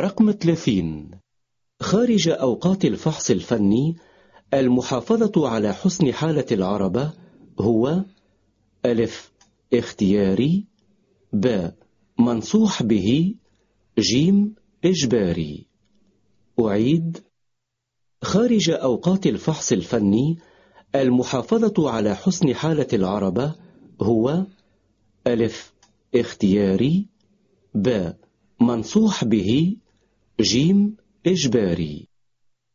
رقم 30 خارج أوقات الفحص الفني المحافظة على حسن حالة العربة هو ألف اختياري ب منصوح به جيم إجباري. أعيد. خارج أوقات الفحص الفني المحافظة على حسن حالة العربة هو ألف اختياري ب منصوح به جيم إجباري.